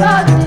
God.